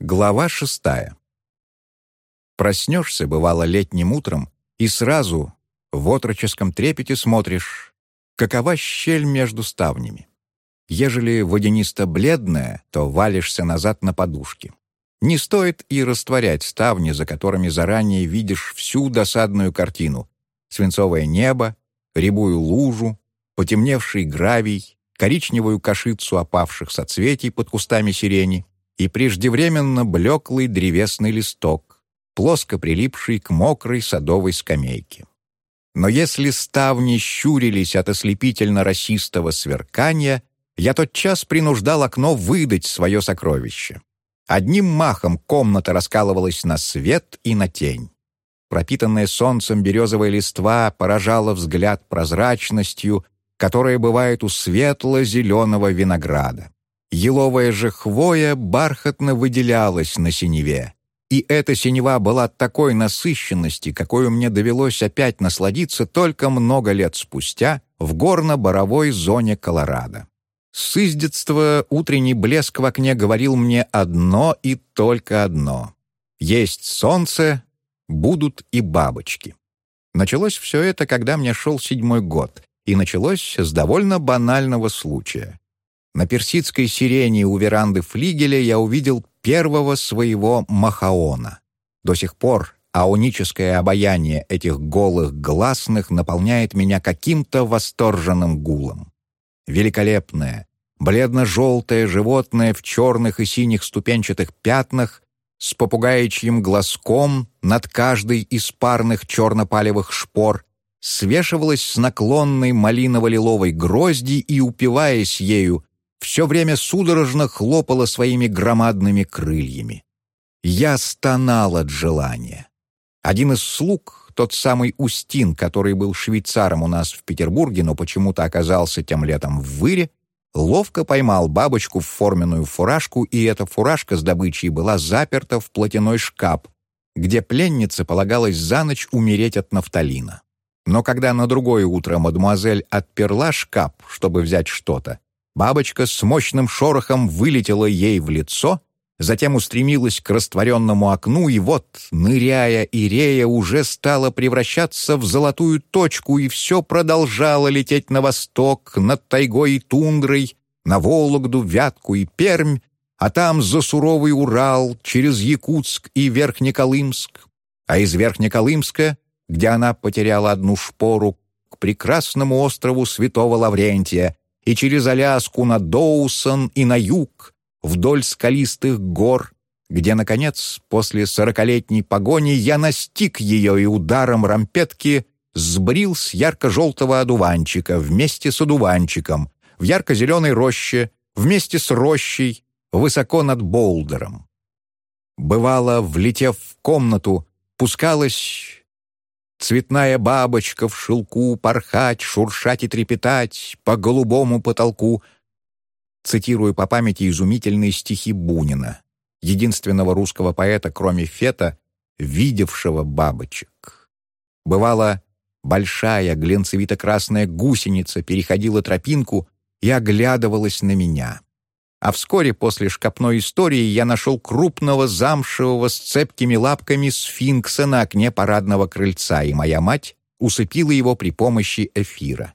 Глава шестая. Проснешься, бывало, летним утром, и сразу в отроческом трепете смотришь, какова щель между ставнями. Ежели водянисто-бледная, то валишься назад на подушке. Не стоит и растворять ставни, за которыми заранее видишь всю досадную картину. Свинцовое небо, рябую лужу, потемневший гравий, коричневую кашицу опавших соцветий под кустами сирени — и преждевременно блеклый древесный листок, плоско прилипший к мокрой садовой скамейке. Но если ставни щурились от ослепительно-расистого сверкания, я тотчас принуждал окно выдать свое сокровище. Одним махом комната раскалывалась на свет и на тень. Пропитанная солнцем березовая листва поражала взгляд прозрачностью, которая бывает у светло-зеленого винограда. Еловая же хвоя бархатно выделялась на синеве. И эта синева была такой насыщенности, какой мне довелось опять насладиться только много лет спустя в горно-боровой зоне Колорадо. С издетства утренний блеск в окне говорил мне одно и только одно. Есть солнце, будут и бабочки. Началось все это, когда мне шел седьмой год, и началось с довольно банального случая. На персидской сирене у веранды флигеля я увидел первого своего махаона. До сих пор аоническое обаяние этих голых гласных наполняет меня каким-то восторженным гулом. Великолепное, бледно-желтое животное в черных и синих ступенчатых пятнах с попугаичьим глазком над каждой из парных черно-палевых шпор свешивалось с наклонной малиново-лиловой грозди и, упиваясь ею, все время судорожно хлопала своими громадными крыльями. Я стонал от желания. Один из слуг, тот самый Устин, который был швейцаром у нас в Петербурге, но почему-то оказался тем летом в выре, ловко поймал бабочку в форменную фуражку, и эта фуражка с добычей была заперта в платяной шкаф, где пленнице полагалось за ночь умереть от нафталина. Но когда на другое утро мадемуазель отперла шкаф, чтобы взять что-то, Бабочка с мощным шорохом вылетела ей в лицо, затем устремилась к растворенному окну, и вот, ныряя и рея, уже стала превращаться в золотую точку, и все продолжало лететь на восток, над тайгой и тундрой, на Вологду, Вятку и Пермь, а там за суровый Урал, через Якутск и Верхнеколымск. А из Верхнеколымска, где она потеряла одну шпору, к прекрасному острову Святого Лаврентия, и через Аляску на Доусон и на юг, вдоль скалистых гор, где, наконец, после сорокалетней погони я настиг ее и ударом рампетки сбрил с ярко-желтого одуванчика вместе с одуванчиком в ярко-зеленой роще вместе с рощей высоко над Болдером. Бывало, влетев в комнату, пускалась Цветная бабочка в шелку порхать, шуршать и трепетать по голубому потолку. Цитирую по памяти изумительные стихи Бунина, единственного русского поэта, кроме Фета, видевшего бабочек. Бывало, большая глянцевито-красная гусеница переходила тропинку и оглядывалась на меня а вскоре после шкапной истории я нашел крупного замшевого с цепкими лапками сфинкса на окне парадного крыльца, и моя мать усыпила его при помощи эфира.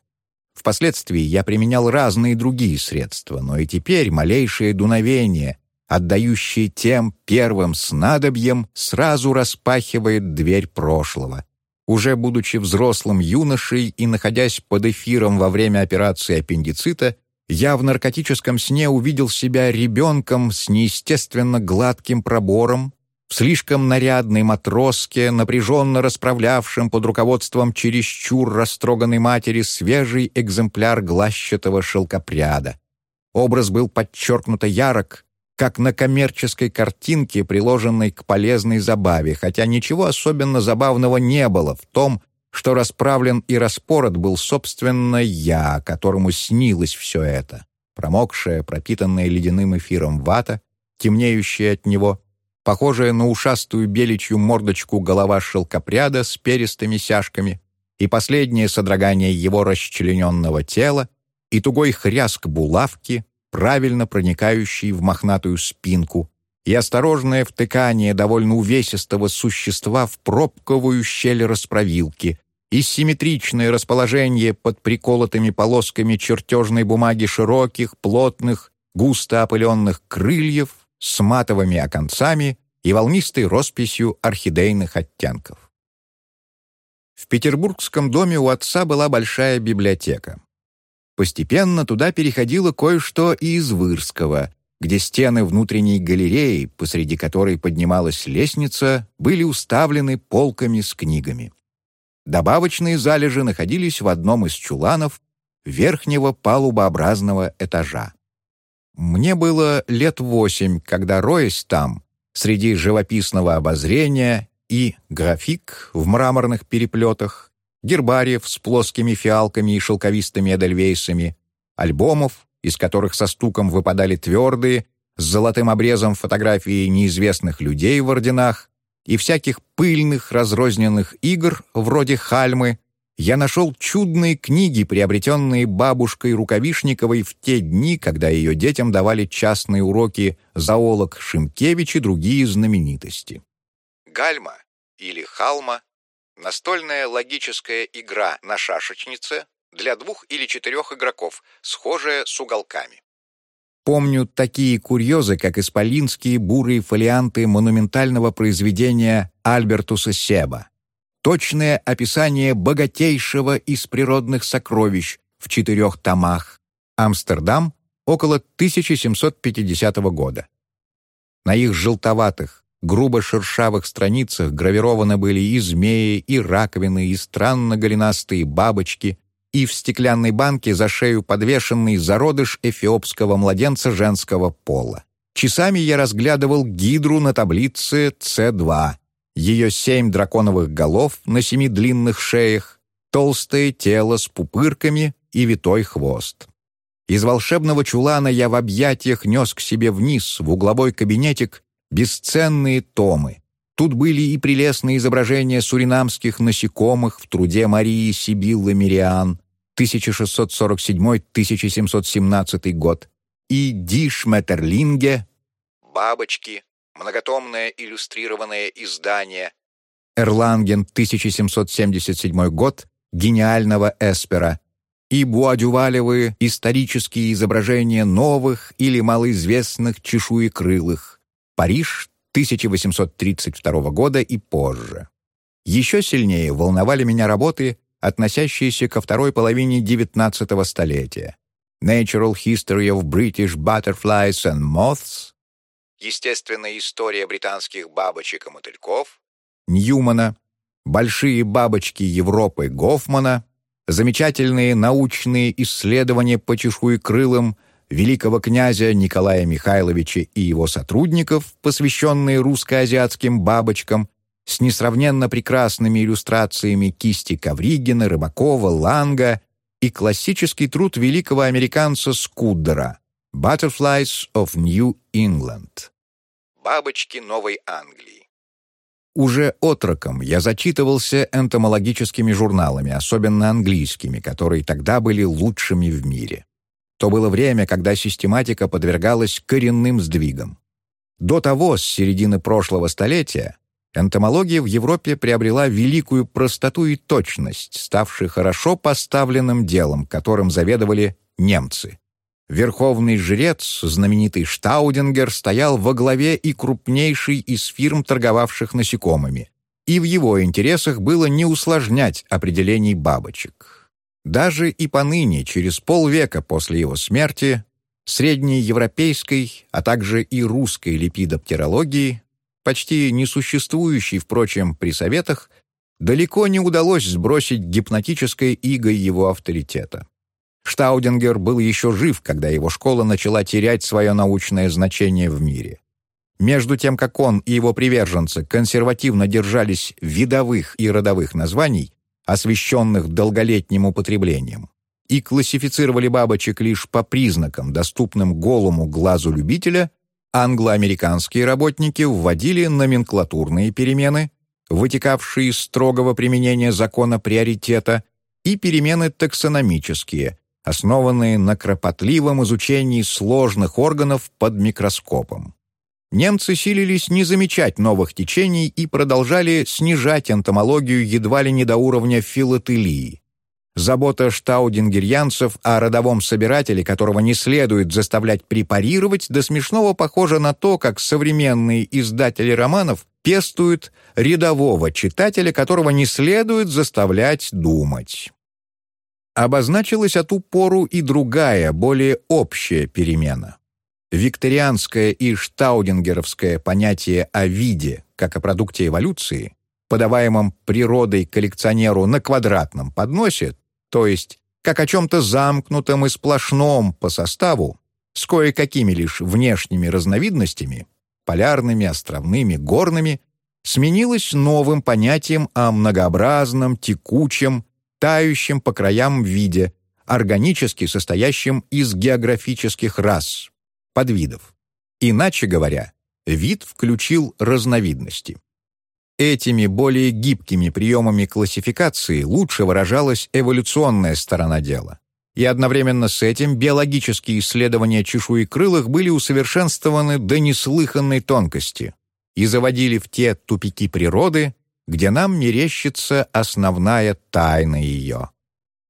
Впоследствии я применял разные другие средства, но и теперь малейшее дуновение, отдающее тем первым снадобьем, сразу распахивает дверь прошлого. Уже будучи взрослым юношей и находясь под эфиром во время операции аппендицита, я в наркотическом сне увидел себя ребенком с неестественно гладким пробором, в слишком нарядной матроске, напряженно расправлявшим под руководством чересчур растроганной матери свежий экземпляр глащатого шелкопряда. Образ был подчеркнуто ярок, как на коммерческой картинке, приложенной к полезной забаве, хотя ничего особенно забавного не было в том, что расправлен и распорот был, собственно, я, которому снилось все это. Промокшая, пропитанная ледяным эфиром вата, темнеющая от него, похожая на ушастую беличью мордочку голова шелкопряда с перистыми сяжками, и последнее содрогание его расчлененного тела, и тугой хряск булавки, правильно проникающий в мохнатую спинку, и осторожное втыкание довольно увесистого существа в пробковую щель расправилки, и симметричное расположение под приколотыми полосками чертежной бумаги широких, плотных, густо опыленных крыльев с матовыми оконцами и волнистой росписью орхидейных оттенков. В петербургском доме у отца была большая библиотека. Постепенно туда переходило кое-что и из Вырского, где стены внутренней галереи, посреди которой поднималась лестница, были уставлены полками с книгами. Добавочные залежи находились в одном из чуланов верхнего палубообразного этажа. Мне было лет восемь, когда, роясь там, среди живописного обозрения и график в мраморных переплетах, гербариев с плоскими фиалками и шелковистыми эдельвейсами, альбомов, из которых со стуком выпадали твердые, с золотым обрезом фотографии неизвестных людей в орденах и всяких пыльных разрозненных игр вроде «Хальмы», я нашел чудные книги, приобретенные бабушкой Рукавишниковой в те дни, когда ее детям давали частные уроки зоолог Шимкевич и другие знаменитости. Гальма или халма — настольная логическая игра на шашечнице для двух или четырех игроков, схожая с уголками. Помню такие курьезы, как исполинские бурые фолианты монументального произведения Альбертуса Себа. Точное описание богатейшего из природных сокровищ в четырех томах. Амстердам около 1750 года. На их желтоватых, грубо шершавых страницах гравированы были и змеи, и раковины, и странно голенастые бабочки, и в стеклянной банке за шею подвешенный зародыш эфиопского младенца женского пола. Часами я разглядывал гидру на таблице С2, ее семь драконовых голов на семи длинных шеях, толстое тело с пупырками и витой хвост. Из волшебного чулана я в объятиях нес к себе вниз, в угловой кабинетик, бесценные томы. Тут были и прелестные изображения суринамских насекомых в труде Марии Сибиллы Мириан, 1647-1717 год, и Диш Метерлинге, «Бабочки», многотомное иллюстрированное издание, Эрланген, 1777 год, гениального Эспера, и буадювалевые исторические изображения новых или малоизвестных чешуекрылых, Париж, 1832 года и позже. Еще сильнее волновали меня работы, относящиеся ко второй половине XIX столетия. Natural History of British Butterflies and Moths, Естественная история британских бабочек и мотыльков, Ньюмана, Большие бабочки Европы Гофмана, замечательные научные исследования по чешуекрылым великого князя Николая Михайловича и его сотрудников, посвященные русско-азиатским бабочкам, с несравненно прекрасными иллюстрациями кисти Ковригина, Рыбакова, Ланга и классический труд великого американца Скуддера «Butterflies of New England» «Бабочки Новой Англии». Уже отроком я зачитывался энтомологическими журналами, особенно английскими, которые тогда были лучшими в мире. То было время, когда систематика подвергалась коренным сдвигам. До того, с середины прошлого столетия, энтомология в Европе приобрела великую простоту и точность, ставшей хорошо поставленным делом, которым заведовали немцы. Верховный жрец, знаменитый Штаудингер, стоял во главе и крупнейшей из фирм, торговавших насекомыми. И в его интересах было не усложнять определений бабочек. Даже и поныне, через полвека после его смерти, среднеевропейской, а также и русской липидоптерологии, почти несуществующей, впрочем, при советах, далеко не удалось сбросить гипнотической игой его авторитета. Штаудингер был еще жив, когда его школа начала терять свое научное значение в мире. Между тем, как он и его приверженцы консервативно держались видовых и родовых названий, освещенных долголетним употреблением, и классифицировали бабочек лишь по признакам, доступным голому глазу любителя, англо-американские работники вводили номенклатурные перемены, вытекавшие из строгого применения закона приоритета, и перемены таксономические, основанные на кропотливом изучении сложных органов под микроскопом. немцы силились не замечать новых течений и продолжали снижать энтомологию едва ли не до уровня филателии. Забота штаудингерьянцев о родовом собирателе, которого не следует заставлять препарировать, до смешного похожа на то, как современные издатели романов пестуют рядового читателя, которого не следует заставлять думать. Обозначилась от упору и другая, более общая перемена. Викторианское и штаудингеровское понятие о виде, как о продукте эволюции, подаваемом природой коллекционеру на квадратном подносе, то есть как о чем-то замкнутом и сплошном по составу, с кое-какими лишь внешними разновидностями, полярными, островными, горными, сменилось новым понятием о многообразном, текучем, тающем по краям виде, органически состоящем из географических рас, подвидов. Иначе говоря, вид включил разновидности. Этими более гибкими приемами классификации лучше выражалась эволюционная сторона дела. И одновременно с этим биологические исследования чешуекрылых были усовершенствованы до неслыханной тонкости и заводили в те тупики природы, где нам мерещится основная тайна ее.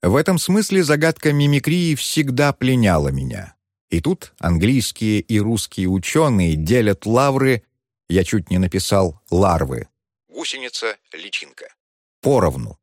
В этом смысле загадка мимикрии всегда пленяла меня. И тут английские и русские ученые делят лавры, я чуть не написал ларвы, гусеница, личинка, поровну.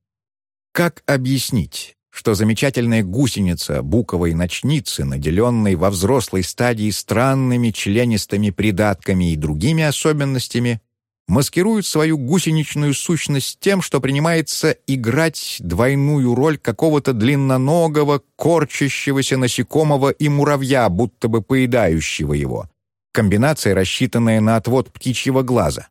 Как объяснить, что замечательная гусеница буковой ночницы, наделенной во взрослой стадии странными членистыми придатками и другими особенностями, маскирует свою гусеничную сущность тем, что принимается играть двойную роль какого-то длинноногого, корчащегося насекомого и муравья, будто бы поедающего его. Комбинация, рассчитанная на отвод птичьего глаза.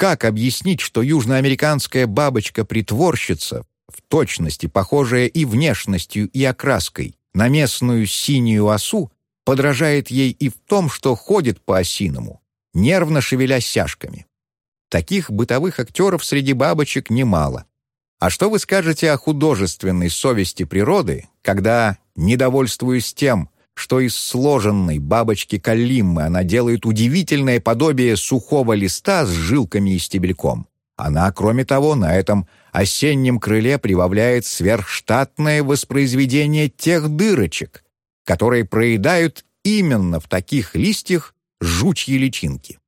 Как объяснить, что южноамериканская бабочка-притворщица, в точности похожая и внешностью, и окраской, на местную синюю осу, подражает ей и в том, что ходит по осиному, нервно шевеля сяжками? Таких бытовых актеров среди бабочек немало. А что вы скажете о художественной совести природы, когда, недовольствуясь тем, что из сложенной бабочки калиммы она делает удивительное подобие сухого листа с жилками и стебельком, она, кроме того, на этом осеннем крыле прибавляет сверхштатное воспроизведение тех дырочек, которые проедают именно в таких листьях жучьи личинки.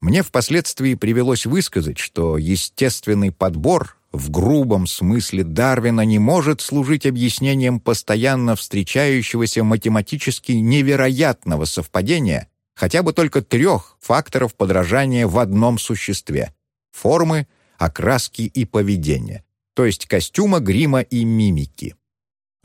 Мне впоследствии привелось высказать, что естественный подбор в грубом смысле Дарвина не может служить объяснением постоянно встречающегося математически невероятного совпадения хотя бы только трех факторов подражания в одном существе — формы, окраски и поведения, то есть костюма, грима и мимики.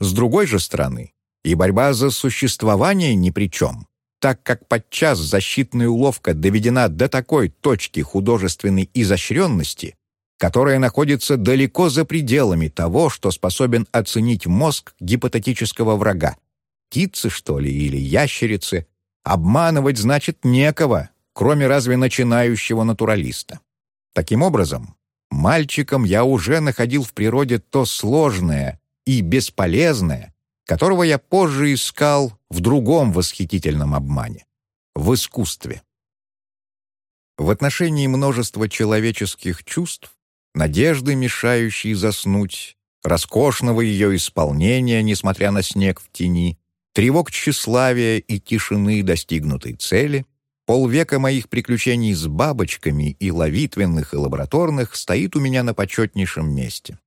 С другой же стороны, и борьба за существование ни при чем так как подчас защитная уловка доведена до такой точки художественной изощренности, которая находится далеко за пределами того, что способен оценить мозг гипотетического врага. Птицы, что ли, или ящерицы? Обманывать значит некого, кроме разве начинающего натуралиста. Таким образом, мальчиком я уже находил в природе то сложное и бесполезное, которого я позже искал в другом восхитительном обмане — в искусстве. В отношении множества человеческих чувств, надежды, мешающей заснуть, роскошного ее исполнения, несмотря на снег в тени, тревог тщеславия и тишины достигнутой цели, полвека моих приключений с бабочками и ловитвенных, и лабораторных стоит у меня на почетнейшем месте.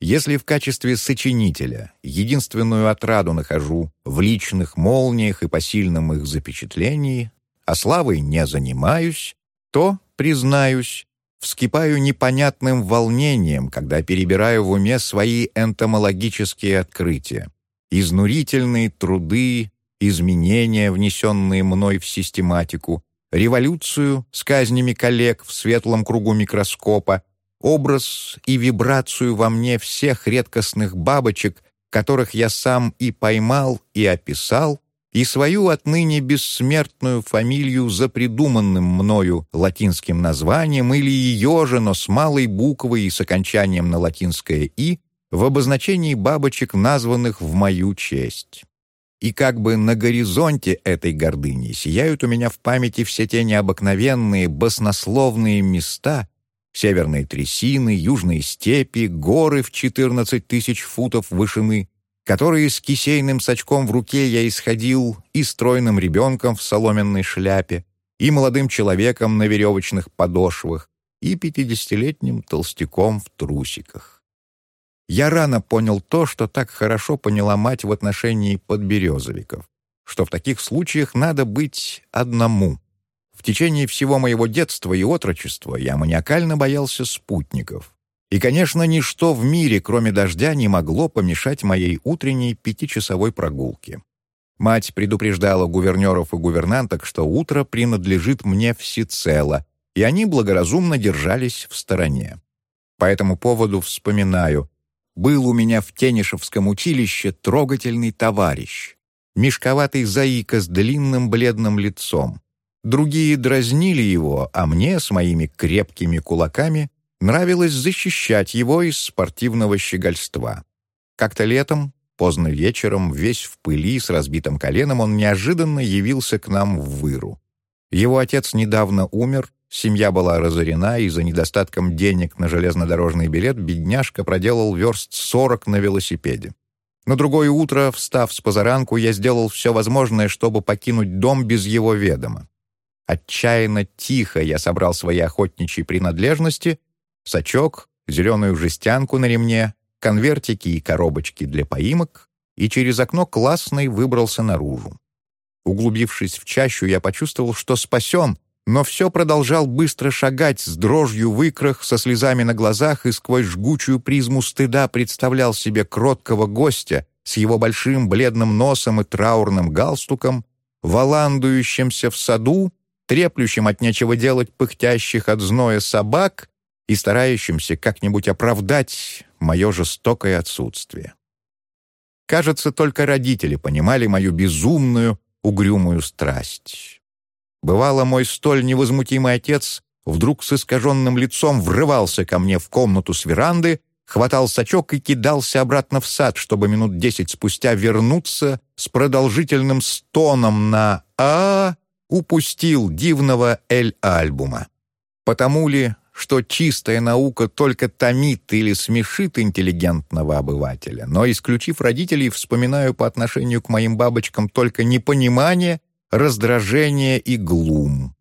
Если в качестве сочинителя единственную отраду нахожу в личных молниях и посильном их запечатлении, а славой не занимаюсь, то, признаюсь, вскипаю непонятным волнением, когда перебираю в уме свои энтомологические открытия, изнурительные труды, изменения, внесенные мной в систематику, революцию с казнями коллег в светлом кругу микроскопа, образ и вибрацию во мне всех редкостных бабочек, которых я сам и поймал, и описал, и свою отныне бессмертную фамилию за придуманным мною латинским названием или ее же, но с малой буквой и с окончанием на латинское «и», в обозначении бабочек, названных в мою честь. И как бы на горизонте этой гордыни сияют у меня в памяти все те необыкновенные баснословные места, северные трясины, южные степи, горы в 14 тысяч футов вышины, которые с кисейным сачком в руке я исходил и стройным ребенком в соломенной шляпе, и молодым человеком на веревочных подошвах, и пятидесятилетним толстяком в трусиках. Я рано понял то, что так хорошо поняла мать в отношении подберезовиков, что в таких случаях надо быть одному. В течение всего моего детства и отрочества я маниакально боялся спутников. И, конечно, ничто в мире, кроме дождя, не могло помешать моей утренней пятичасовой прогулке. Мать предупреждала гувернеров и гувернанток, что утро принадлежит мне всецело, и они благоразумно держались в стороне. По этому поводу вспоминаю, был у меня в Тенишевском училище трогательный товарищ, мешковатый заика с длинным бледным лицом. Другие дразнили его, а мне с моими крепкими кулаками нравилось защищать его из спортивного щегольства. Как-то летом, поздно вечером, весь в пыли, с разбитым коленом, он неожиданно явился к нам в выру. Его отец недавно умер, Семья была разорена, и за недостатком денег на железнодорожный билет бедняжка проделал верст сорок на велосипеде. На другое утро, встав с позаранку, я сделал все возможное, чтобы покинуть дом без его ведома. Отчаянно тихо я собрал свои охотничьи принадлежности, сачок, зеленую жестянку на ремне, конвертики и коробочки для поимок, и через окно классный выбрался наружу. Углубившись в чащу, я почувствовал, что спасен, но все продолжал быстро шагать с дрожью в икрах, со слезами на глазах и сквозь жгучую призму стыда представлял себе кроткого гостя с его большим бледным носом и траурным галстуком, валандующимся в саду, треплющим от нечего делать пыхтящих от зноя собак и старающимся как-нибудь оправдать мое жестокое отсутствие. Кажется, только родители понимали мою безумную, угрюмую страсть. Бывало, мой столь невозмутимый отец вдруг с искаженным лицом врывался ко мне в комнату с веранды, хватал сачок и кидался обратно в сад, чтобы минут десять спустя вернуться с продолжительным стоном на «А» упустил дивного Эль-Альбума. Потому ли, что чистая наука только томит или смешит интеллигентного обывателя, но, исключив родителей, вспоминаю по отношению к моим бабочкам только непонимание раздражение и глум.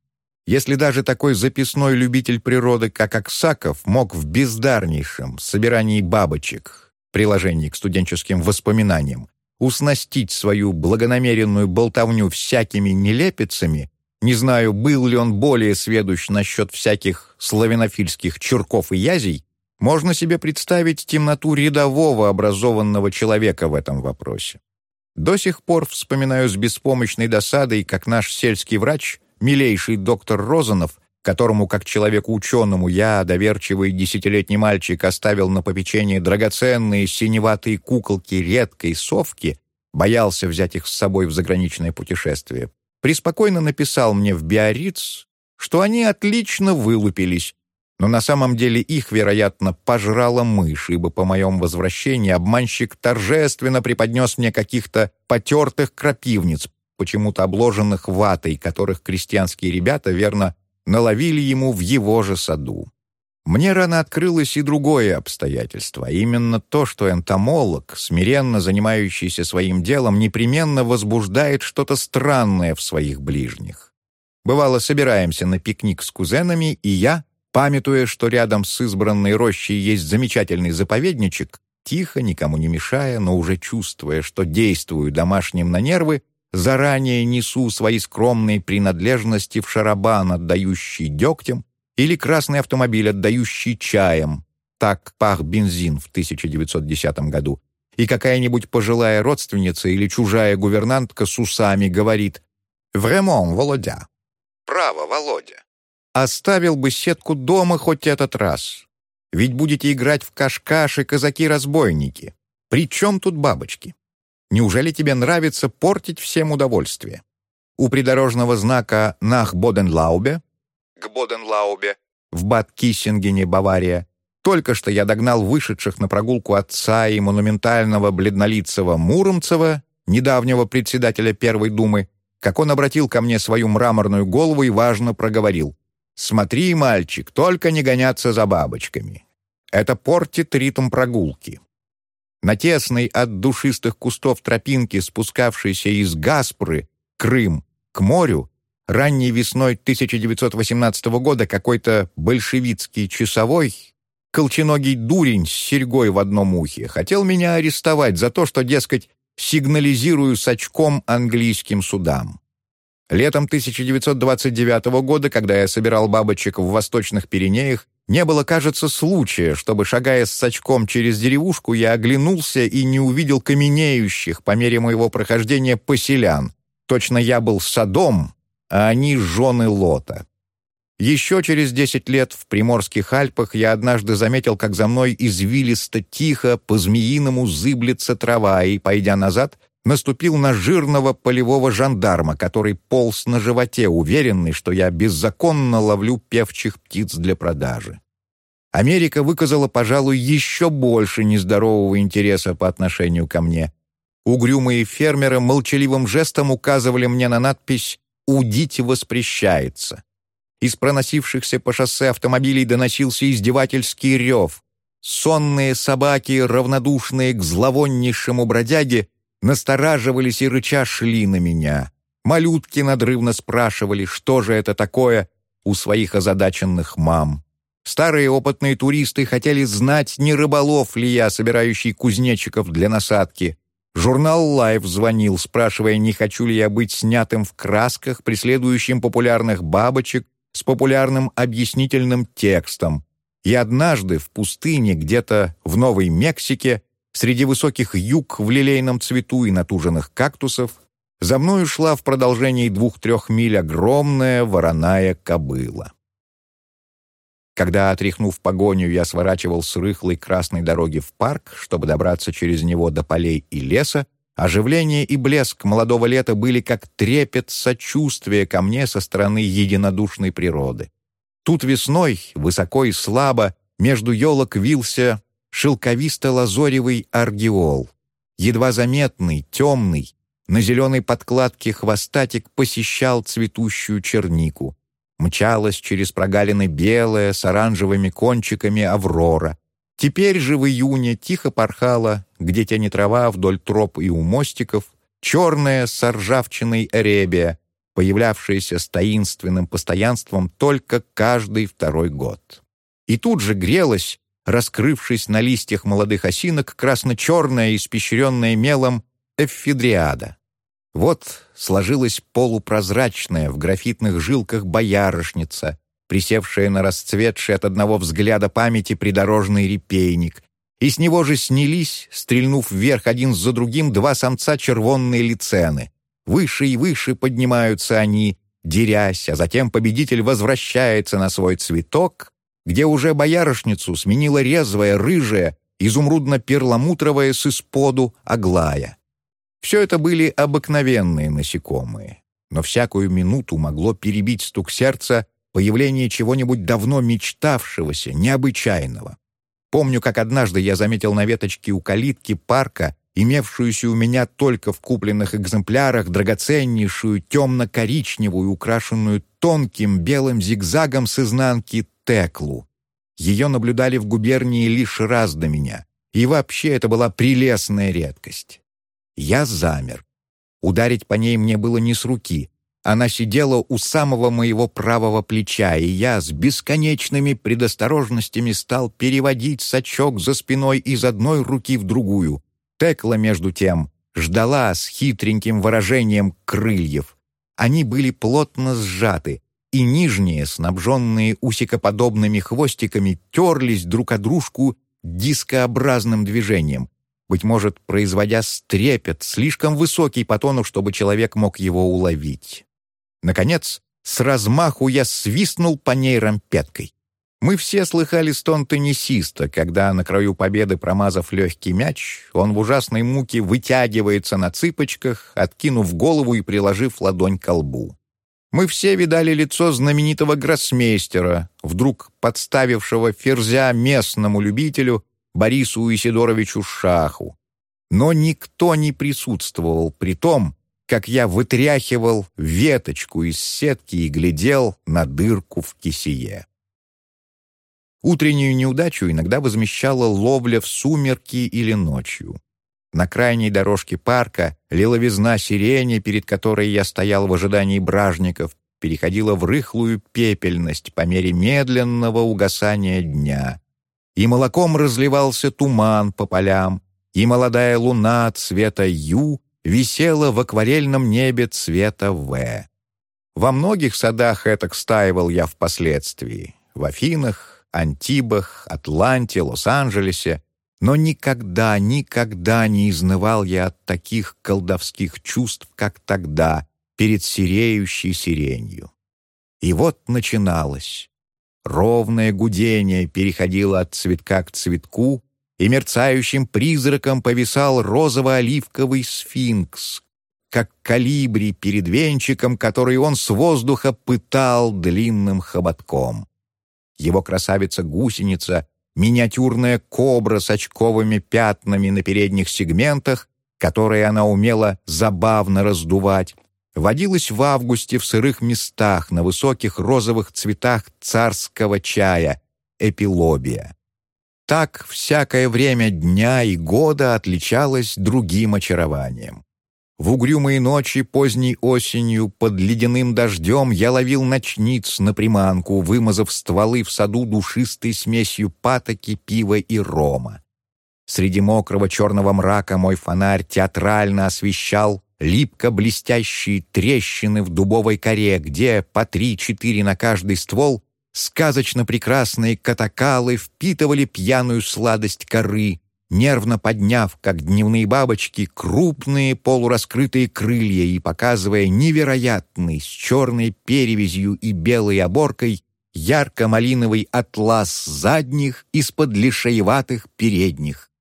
Если даже такой записной любитель природы, как Аксаков, мог в бездарнейшем собирании бабочек, приложении к студенческим воспоминаниям, уснастить свою благонамеренную болтовню всякими нелепицами, не знаю, был ли он более сведущ насчет всяких славянофильских черков и язей, можно себе представить темноту рядового образованного человека в этом вопросе. До сих пор вспоминаю с беспомощной досадой, как наш сельский врач, милейший доктор Розанов, которому, как человеку-ученому, я, доверчивый десятилетний мальчик, оставил на попечение драгоценные синеватые куколки редкой совки, боялся взять их с собой в заграничное путешествие, преспокойно написал мне в Биориц, что они отлично вылупились, но на самом деле их, вероятно, пожрала мышь, ибо по моем возвращении обманщик торжественно преподнес мне каких-то потертых крапивниц, почему-то обложенных ватой, которых крестьянские ребята, верно, наловили ему в его же саду. Мне рано открылось и другое обстоятельство, а именно то, что энтомолог, смиренно занимающийся своим делом, непременно возбуждает что-то странное в своих ближних. Бывало, собираемся на пикник с кузенами, и я, Памятуя, что рядом с избранной рощей есть замечательный заповедничек, тихо, никому не мешая, но уже чувствуя, что действую домашним на нервы, заранее несу свои скромные принадлежности в шарабан, отдающий дегтем, или красный автомобиль, отдающий чаем. Так пах бензин в 1910 году. И какая-нибудь пожилая родственница или чужая гувернантка с усами говорит «Времон, Володя». «Право, Володя». Оставил бы сетку дома хоть этот раз. Ведь будете играть в кашкаш и казаки-разбойники. При чем тут бабочки? Неужели тебе нравится портить всем удовольствие? У придорожного знака «Нах Боденлаубе» к Боденлаубе в Бад Киссингене, Бавария, только что я догнал вышедших на прогулку отца и монументального бледнолицего Муромцева, недавнего председателя Первой Думы, как он обратил ко мне свою мраморную голову и важно проговорил. «Смотри, мальчик, только не гоняться за бабочками. Это портит ритм прогулки». На тесной от душистых кустов тропинке, спускавшейся из Гаспры, Крым, к морю, ранней весной 1918 года какой-то большевицкий часовой, колченогий дурень с серьгой в одном ухе, хотел меня арестовать за то, что, дескать, сигнализирую с очком английским судам. Летом 1929 года, когда я собирал бабочек в Восточных Пиренеях, не было, кажется, случая, чтобы, шагая с сачком через деревушку, я оглянулся и не увидел каменеющих по мере моего прохождения поселян. Точно я был садом, а они — жены Лота. Еще через десять лет в Приморских Альпах я однажды заметил, как за мной извилисто тихо по-змеиному зыблется трава, и, пойдя назад, наступил на жирного полевого жандарма, который полз на животе, уверенный, что я беззаконно ловлю певчих птиц для продажи. Америка выказала, пожалуй, еще больше нездорового интереса по отношению ко мне. Угрюмые фермеры молчаливым жестом указывали мне на надпись «Удить воспрещается». Из проносившихся по шоссе автомобилей доносился издевательский рев. Сонные собаки, равнодушные к зловоннейшему бродяге, настораживались и рыча шли на меня. Малютки надрывно спрашивали, что же это такое у своих озадаченных мам. Старые опытные туристы хотели знать, не рыболов ли я, собирающий кузнечиков для насадки. Журнал «Лайф» звонил, спрашивая, не хочу ли я быть снятым в красках, преследующим популярных бабочек с популярным объяснительным текстом. И однажды в пустыне, где-то в Новой Мексике, среди высоких юкк в лилейном цвету и натуженных кактусов, за мною шла в продолжении двух-трех миль огромная вороная кобыла. Когда, отряхнув погоню, я сворачивал с рыхлой красной дороги в парк, чтобы добраться через него до полей и леса, Оживление и блеск молодого лета были как трепет сочувствия ко мне со стороны единодушной природы. Тут весной, высоко и слабо, между елок вился шелковисто-лазоревый аргиол. Едва заметный, темный, на зеленой подкладке хвостатик посещал цветущую чернику. Мчалась через прогалины белая с оранжевыми кончиками аврора. Теперь же в июне тихо порхала где тянет трава вдоль троп и у мостиков, черная с ржавчиной эребия, появлявшаяся с таинственным постоянством только каждый второй год. И тут же грелась, раскрывшись на листьях молодых осинок, красно-черная, испещренная мелом эффидриада. Вот сложилась полупрозрачная в графитных жилках боярышница, присевшая на расцветший от одного взгляда памяти придорожный репейник, и с него же снялись, стрельнув вверх один за другим, два самца червонные лицены. Выше и выше поднимаются они, дерясь, а затем победитель возвращается на свой цветок, где уже боярышницу сменила резвая, рыжая, изумрудно-перламутровая с исподу Аглая. Все это были обыкновенные насекомые, но всякую минуту могло перебить стук сердца появление чего-нибудь давно мечтавшегося, необычайного. Помню, как однажды я заметил на веточке у калитки парка, имевшуюся у меня только в купленных экземплярах, драгоценнейшую темно-коричневую, украшенную тонким белым зигзагом с изнанки теклу. Ее наблюдали в губернии лишь раз до меня, и вообще это была прелестная редкость. Я замер. Ударить по ней мне было не с руки, она сидела у самого моего правого плеча, и я с бесконечными предосторожностями стал переводить сачок за спиной из одной руки в другую. Текла, между тем, ждала с хитреньким выражением крыльев. Они были плотно сжаты, и нижние, снабженные усикоподобными хвостиками, терлись друг о дружку дискообразным движением, быть может, производя стрепет, слишком высокий по тону, чтобы человек мог его уловить. Наконец, с размаху я свистнул по ней рампеткой. Мы все слыхали стон теннисиста, когда на краю победы, промазав легкий мяч, он в ужасной муке вытягивается на цыпочках, откинув голову и приложив ладонь к лбу. Мы все видали лицо знаменитого гроссмейстера, вдруг подставившего ферзя местному любителю Борису Исидоровичу Шаху. но никто не присутствовал при том, как я вытряхивал веточку из сетки и глядел на дырку в кисее. Утреннюю неудачу иногда возмещала ловля в сумерки или ночью. На крайней дорожке парка лиловизна сирени, перед которой я стоял в ожидании бражников, переходила в рыхлую пепельность по мере медленного угасания дня. И молоком разливался туман по полям, и молодая луна цвета Ю висела в акварельном небе цвета В. Во многих садах этак стаивал я впоследствии. В Афинах, Антибах, Атланте, Лос-Анджелесе. Но никогда, никогда не изнывал я от таких колдовских чувств, как тогда, перед сереющей сиренью. И вот начиналось. Ровное гудение переходило от цветка к цветку, и мерцающим призраком повисал розово-оливковый сфинкс, как калибри перед венчиком, который он с воздуха пытал длинным хоботком. Его красавица-гусеница, миниатюрная кобра с очковыми пятнами на передних сегментах, которые она умела забавно раздувать, водилась в августе в сырых местах на высоких розовых цветах царского чая, эпилобия. Так всякое время дня и года отличалось другим очарованием. В угрюмые ночи поздней осенью под ледяным дождем я ловил ночниц на приманку, вымазав стволы в саду душистой смесью патоки, пива и рома. Среди мокрого черного мрака мой фонарь театрально освещал липко-блестящие трещины в дубовой коре, где по три-четыре на каждый ствол сказочно прекрасные катакалы впитывали пьяную сладость коры, нервно подняв, как дневные бабочки, крупные полураскрытые крылья и показывая невероятный с черной перевязью и белой оборкой ярко-малиновый атлас задних из-под лишаеватых передних.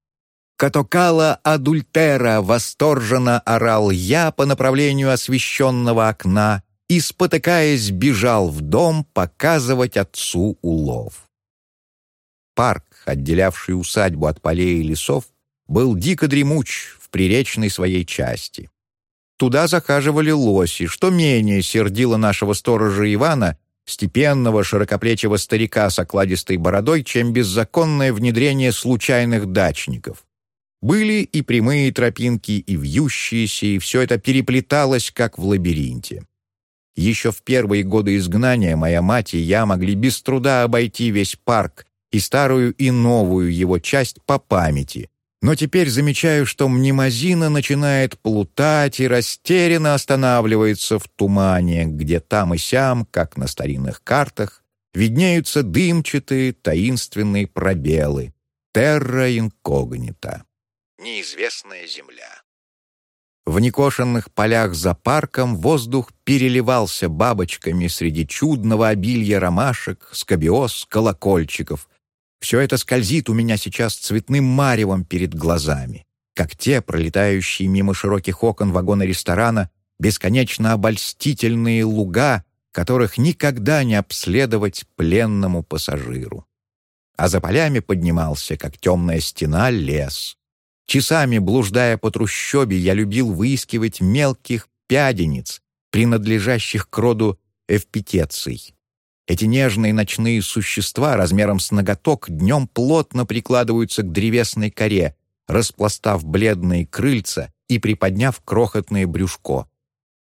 «Катокала адультера!» — восторженно орал я по направлению освещенного окна, и, спотыкаясь, бежал в дом показывать отцу улов. Парк, отделявший усадьбу от полей и лесов, был дико дремуч в приречной своей части. Туда захаживали лоси, что менее сердило нашего сторожа Ивана, степенного широкоплечего старика с окладистой бородой, чем беззаконное внедрение случайных дачников. Были и прямые тропинки, и вьющиеся, и все это переплеталось, как в лабиринте. Еще в первые годы изгнания моя мать и я могли без труда обойти весь парк и старую и новую его часть по памяти. Но теперь замечаю, что мнемозина начинает плутать и растерянно останавливается в тумане, где там и сям, как на старинных картах, виднеются дымчатые таинственные пробелы. Терра инкогнита. Неизвестная земля. В некошенных полях за парком воздух переливался бабочками среди чудного обилия ромашек, скобиоз, колокольчиков. Все это скользит у меня сейчас цветным маревом перед глазами, как те, пролетающие мимо широких окон вагона ресторана, бесконечно обольстительные луга, которых никогда не обследовать пленному пассажиру. А за полями поднимался, как темная стена, лес. Часами, блуждая по трущобе, я любил выискивать мелких пядениц, принадлежащих к роду эвпитеций. Эти нежные ночные существа размером с ноготок днем плотно прикладываются к древесной коре, распластав бледные крыльца и приподняв крохотное брюшко.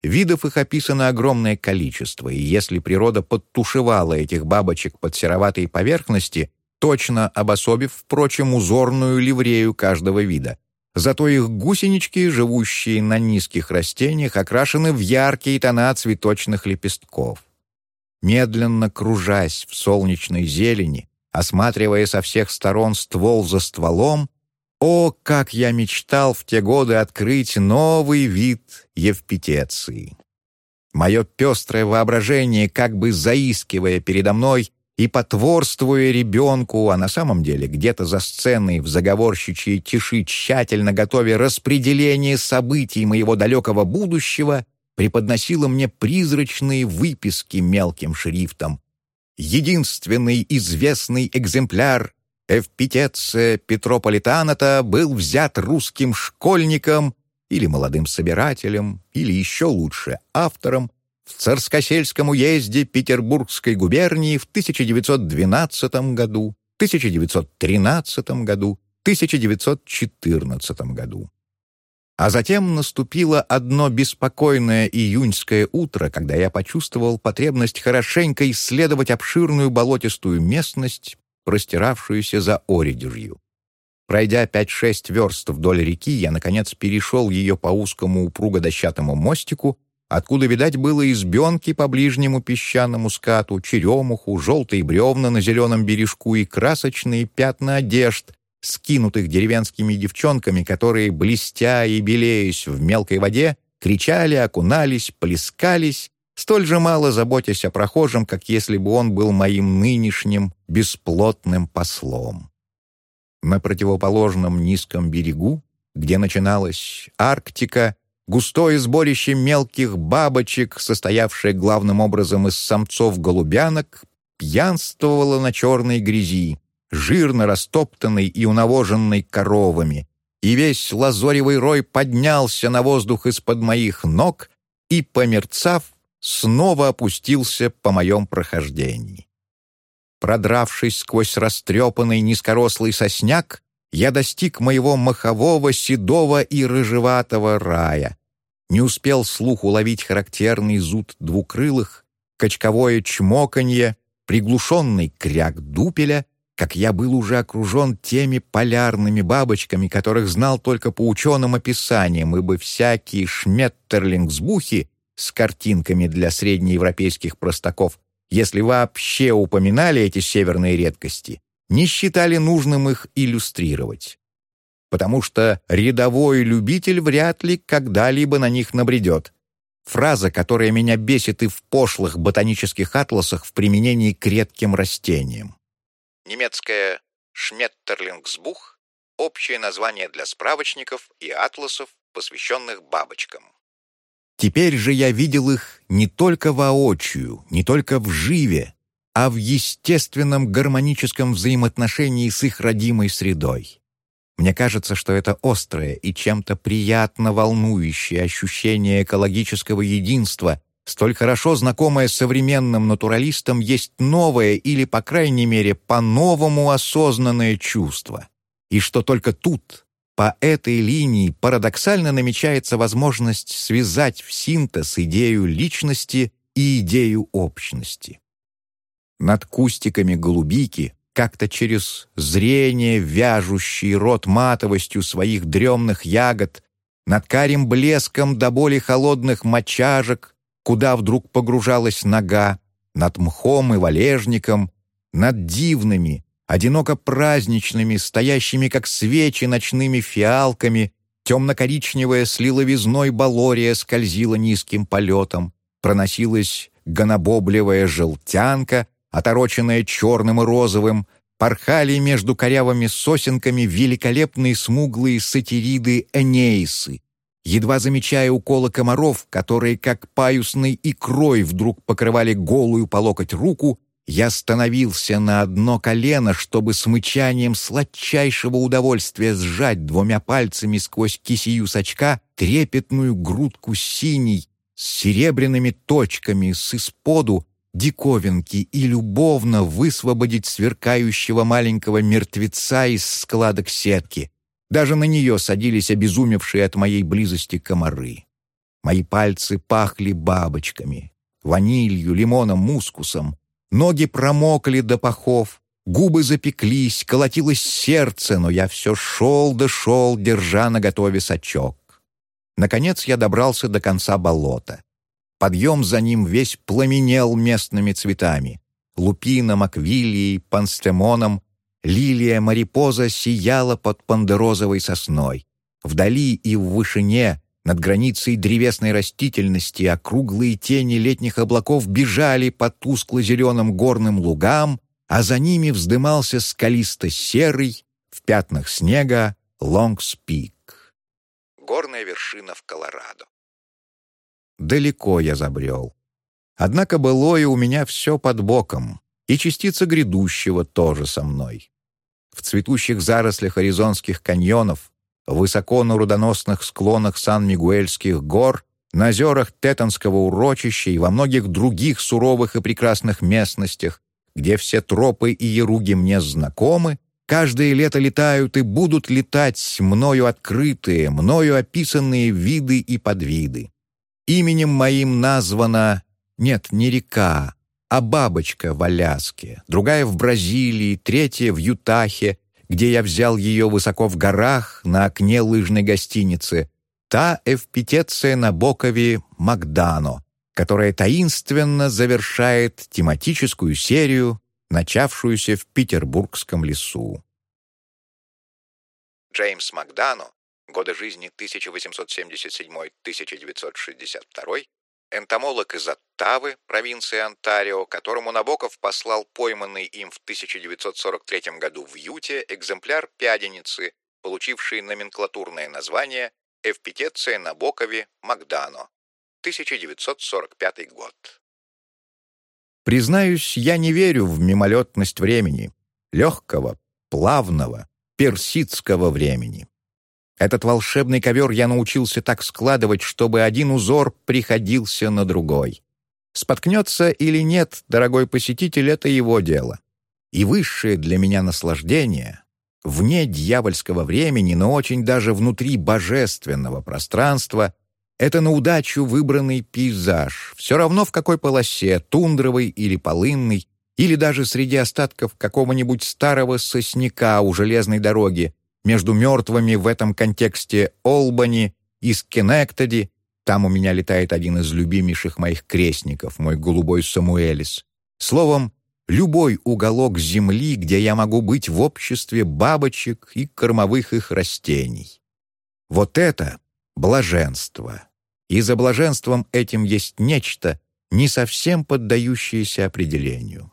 Видов их описано огромное количество, и если природа подтушевала этих бабочек под сероватой поверхности, точно обособив, впрочем, узорную ливрею каждого вида. Зато их гусенички, живущие на низких растениях, окрашены в яркие тона цветочных лепестков. Медленно кружась в солнечной зелени, осматривая со всех сторон ствол за стволом, о, как я мечтал в те годы открыть новый вид евпитеции! Мое пестрое воображение, как бы заискивая передо мной, и потворствуя ребенку, а на самом деле где-то за сценой в заговорщичьей тиши, тщательно готовя распределение событий моего далекого будущего, преподносила мне призрачные выписки мелким шрифтом. Единственный известный экземпляр Эвпитеция Петрополитаната был взят русским школьником или молодым собирателем, или еще лучше автором в Царскосельском уезде Петербургской губернии в 1912 году, 1913 году, 1914 году. А затем наступило одно беспокойное июньское утро, когда я почувствовал потребность хорошенько исследовать обширную болотистую местность, простиравшуюся за Оридежью. Пройдя пять-шесть верст вдоль реки, я, наконец, перешел ее по узкому упруго-дощатому мостику, откуда, видать, было избенки по ближнему песчаному скату, черемуху, желтые бревна на зеленом бережку и красочные пятна одежд, скинутых деревенскими девчонками, которые, блестя и белеясь в мелкой воде, кричали, окунались, плескались, столь же мало заботясь о прохожем, как если бы он был моим нынешним бесплотным послом. На противоположном низком берегу, где начиналась Арктика, густое сборище мелких бабочек, состоявшее главным образом из самцов-голубянок, пьянствовало на черной грязи, жирно растоптанной и унавоженной коровами, и весь лазоревый рой поднялся на воздух из-под моих ног и, померцав, снова опустился по моем прохождении. Продравшись сквозь растрепанный низкорослый сосняк, я достиг моего махового, седого и рыжеватого рая. Не успел слух уловить характерный зуд двукрылых, качковое чмоканье, приглушенный кряк дупеля, как я был уже окружен теми полярными бабочками, которых знал только по ученым описаниям, ибо всякие шметтерлингсбухи с картинками для среднеевропейских простаков, если вообще упоминали эти северные редкости, не считали нужным их иллюстрировать. Потому что рядовой любитель вряд ли когда-либо на них набредет. Фраза, которая меня бесит и в пошлых ботанических атласах в применении к редким растениям. Немецкое «Шметтерлингсбух» — общее название для справочников и атласов, посвященных бабочкам. Теперь же я видел их не только воочию, не только в живе, а в естественном гармоническом взаимоотношении с их родимой средой. Мне кажется, что это острое и чем-то приятно волнующее ощущение экологического единства столь хорошо знакомое современным натуралистам, есть новое или, по крайней мере, по-новому осознанное чувство. И что только тут, по этой линии, парадоксально намечается возможность связать в синтез идею личности и идею общности. Над кустиками голубики, как-то через зрение, вяжущий рот матовостью своих дремных ягод, над карим блеском до боли холодных мочажек, куда вдруг погружалась нога, над мхом и валежником, над дивными, одиноко праздничными, стоящими как свечи ночными фиалками, темно-коричневая с лиловизной балория скользила низким полетом, проносилась гонобобливая желтянка, отороченная черным и розовым, порхали между корявыми сосенками великолепные смуглые сатириды Энейсы, едва замечая уколы комаров, которые, как паюсной икрой, вдруг покрывали голую по локоть руку, я становился на одно колено, чтобы с мычанием сладчайшего удовольствия сжать двумя пальцами сквозь кисию сачка трепетную грудку синей с серебряными точками с исподу диковинки и любовно высвободить сверкающего маленького мертвеца из складок сетки, даже на нее садились обезумевшие от моей близости комары. Мои пальцы пахли бабочками, ванилью, лимоном, мускусом. Ноги промокли до пахов, губы запеклись, колотилось сердце, но я все шел да шел, держа наготове сачок. Наконец я добрался до конца болота. Подъем за ним весь пламенел местными цветами — лупином, аквилией, панстемоном, Лилия-марипоза сияла под пандерозовой сосной. Вдали и в вышине, над границей древесной растительности, округлые тени летних облаков бежали по тускло-зеленым горным лугам, а за ними вздымался скалисто-серый, в пятнах снега, Лонгспик. Горная вершина в Колорадо. Далеко я забрел. Однако былое у меня все под боком, и частица грядущего тоже со мной. в цветущих зарослях аризонских каньонов, высоко на рудоносных склонах Сан-Мигуэльских гор, на озерах Тетанского урочища и во многих других суровых и прекрасных местностях, где все тропы и еруги мне знакомы, каждое лето летают и будут летать мною открытые, мною описанные виды и подвиды. Именем моим названа, нет, не река, а бабочка в Аляске, другая в Бразилии, третья в Ютахе, где я взял ее высоко в горах на окне лыжной гостиницы, та эвпитеция на Бокове Макдано, которая таинственно завершает тематическую серию, начавшуюся в Петербургском лесу. Джеймс Макдано, годы жизни 1877-1962, энтомолог из Оттавы, провинции Онтарио, которому Набоков послал пойманный им в 1943 году в Юте экземпляр пяденицы, получивший номенклатурное название «Эвпитеция Набокове Макдано», 1945 год. Признаюсь, я не верю в мимолетность времени, легкого, плавного, персидского времени. Этот волшебный ковер я научился так складывать, чтобы один узор приходился на другой. Споткнется или нет, дорогой посетитель, это его дело. И высшее для меня наслаждение, вне дьявольского времени, но очень даже внутри божественного пространства, это на удачу выбранный пейзаж, все равно в какой полосе, тундровый или полынный, или даже среди остатков какого-нибудь старого сосняка у железной дороги, между мертвыми в этом контексте Олбани и Скенектоди, там у меня летает один из любимейших моих крестников, мой голубой Самуэлис. Словом, любой уголок земли, где я могу быть в обществе бабочек и кормовых их растений. Вот это блаженство. И за блаженством этим есть нечто, не совсем поддающееся определению.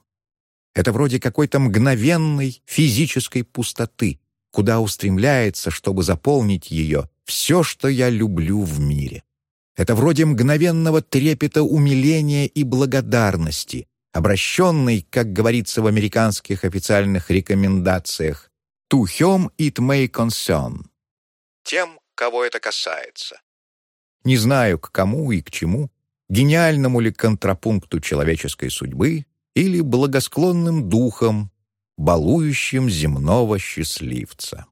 Это вроде какой-то мгновенной физической пустоты, куда устремляется, чтобы заполнить ее, все, что я люблю в мире. Это вроде мгновенного трепета умиления и благодарности, обращенной, как говорится в американских официальных рекомендациях, «to whom it may concern» — тем, кого это касается. Не знаю, к кому и к чему, гениальному ли контрапункту человеческой судьбы или благосклонным духом, балующим земного счастливца.